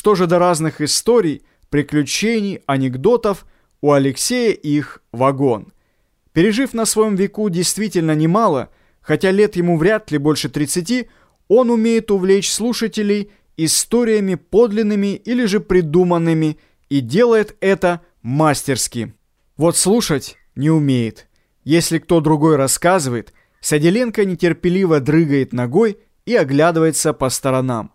Что же до разных историй, приключений, анекдотов, у Алексея их вагон. Пережив на своем веку действительно немало, хотя лет ему вряд ли больше 30, он умеет увлечь слушателей историями подлинными или же придуманными и делает это мастерски. Вот слушать не умеет. Если кто другой рассказывает, Саделенко нетерпеливо дрыгает ногой и оглядывается по сторонам.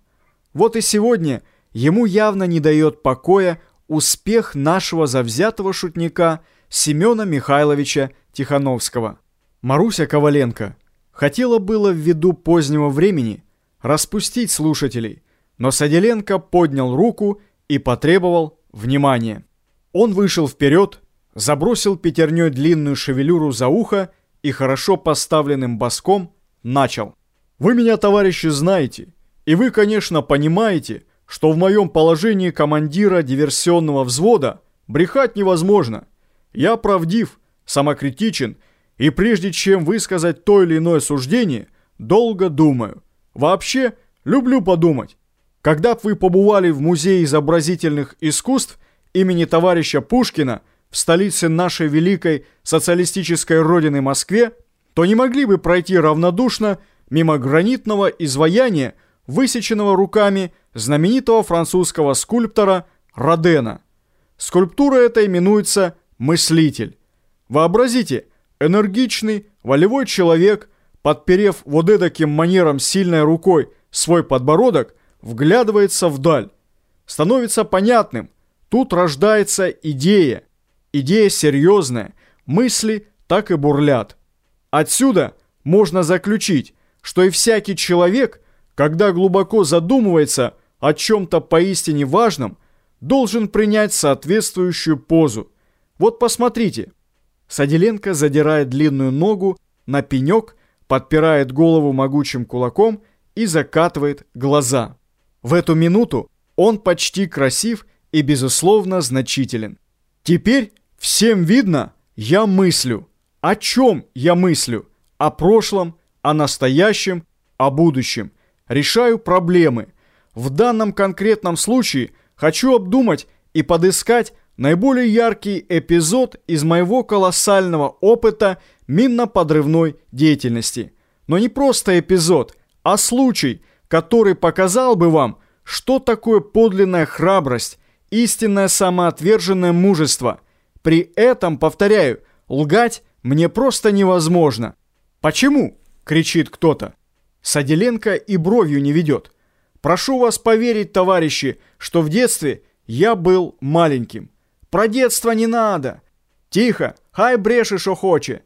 Вот и сегодня ему явно не дает покоя успех нашего завзятого шутника Семена Михайловича Тихановского. Маруся Коваленко хотела было ввиду позднего времени распустить слушателей, но Саделенко поднял руку и потребовал внимания. Он вышел вперед, забросил пятерней длинную шевелюру за ухо и хорошо поставленным боском начал. «Вы меня, товарищи, знаете, и вы, конечно, понимаете, что в моем положении командира диверсионного взвода брехать невозможно. Я правдив, самокритичен, и прежде чем высказать то или иное суждение, долго думаю. Вообще, люблю подумать. Когда б вы побывали в Музее изобразительных искусств имени товарища Пушкина в столице нашей великой социалистической родины Москве, то не могли бы пройти равнодушно мимо гранитного изваяния, высеченного руками знаменитого французского скульптора Родена. Скульптура эта именуется «Мыслитель». Вообразите, энергичный, волевой человек, подперев вот эдаким манером сильной рукой свой подбородок, вглядывается вдаль. Становится понятным, тут рождается идея. Идея серьезная, мысли так и бурлят. Отсюда можно заключить, что и всякий человек, когда глубоко задумывается о чем-то поистине важном, должен принять соответствующую позу. Вот посмотрите. Саделенко задирает длинную ногу на пенек, подпирает голову могучим кулаком и закатывает глаза. В эту минуту он почти красив и, безусловно, значителен. Теперь всем видно, я мыслю. О чем я мыслю? О прошлом, о настоящем, о будущем. Решаю проблемы. В данном конкретном случае хочу обдумать и подыскать наиболее яркий эпизод из моего колоссального опыта минно-подрывной деятельности. Но не просто эпизод, а случай – который показал бы вам, что такое подлинная храбрость, истинное самоотверженное мужество. При этом, повторяю, лгать мне просто невозможно. «Почему?» – кричит кто-то. Саделенко и бровью не ведет. «Прошу вас поверить, товарищи, что в детстве я был маленьким. Про детство не надо. Тихо, хай бреши, что хоче.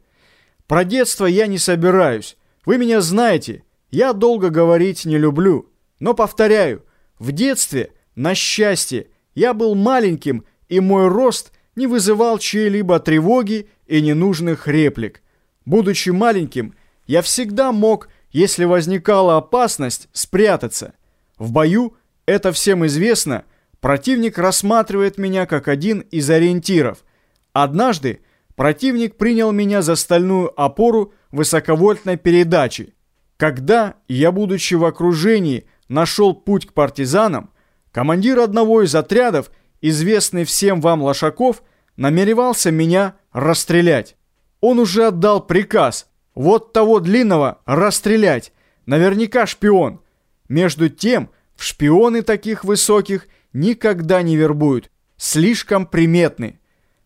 Про детство я не собираюсь. Вы меня знаете». Я долго говорить не люблю, но повторяю, в детстве, на счастье, я был маленьким, и мой рост не вызывал чьей-либо тревоги и ненужных реплик. Будучи маленьким, я всегда мог, если возникала опасность, спрятаться. В бою, это всем известно, противник рассматривает меня как один из ориентиров. Однажды противник принял меня за стальную опору высоковольтной передачи. Когда я, будучи в окружении, нашел путь к партизанам, командир одного из отрядов, известный всем вам Лошаков, намеревался меня расстрелять. Он уже отдал приказ вот того длинного расстрелять, наверняка шпион. Между тем, в шпионы таких высоких никогда не вербуют, слишком приметны.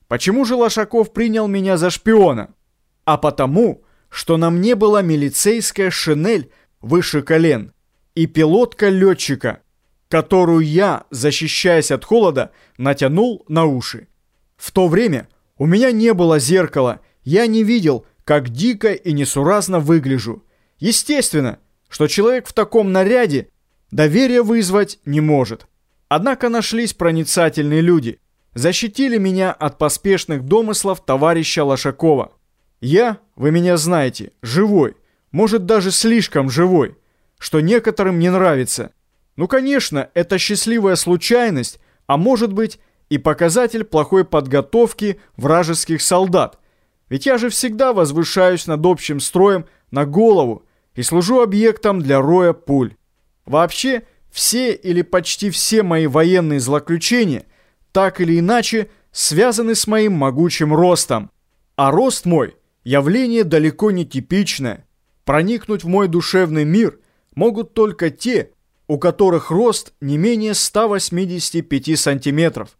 Почему же Лошаков принял меня за шпиона? А потому, что на мне была милицейская шинель выше колен и пилотка летчика, которую я, защищаясь от холода, натянул на уши. В то время у меня не было зеркала, я не видел, как дико и несуразно выгляжу. Естественно, что человек в таком наряде доверие вызвать не может. Однако нашлись проницательные люди, защитили меня от поспешных домыслов товарища Лошакова. Я, вы меня знаете, живой, может даже слишком живой, что некоторым не нравится. Ну, конечно, это счастливая случайность, а может быть и показатель плохой подготовки вражеских солдат. Ведь я же всегда возвышаюсь над общим строем на голову и служу объектом для роя пуль. Вообще, Все или почти все мои военные злоключения так или иначе связаны с моим могучим ростом. А рост мой – явление далеко не типичное. Проникнуть в мой душевный мир могут только те, у которых рост не менее 185 сантиметров.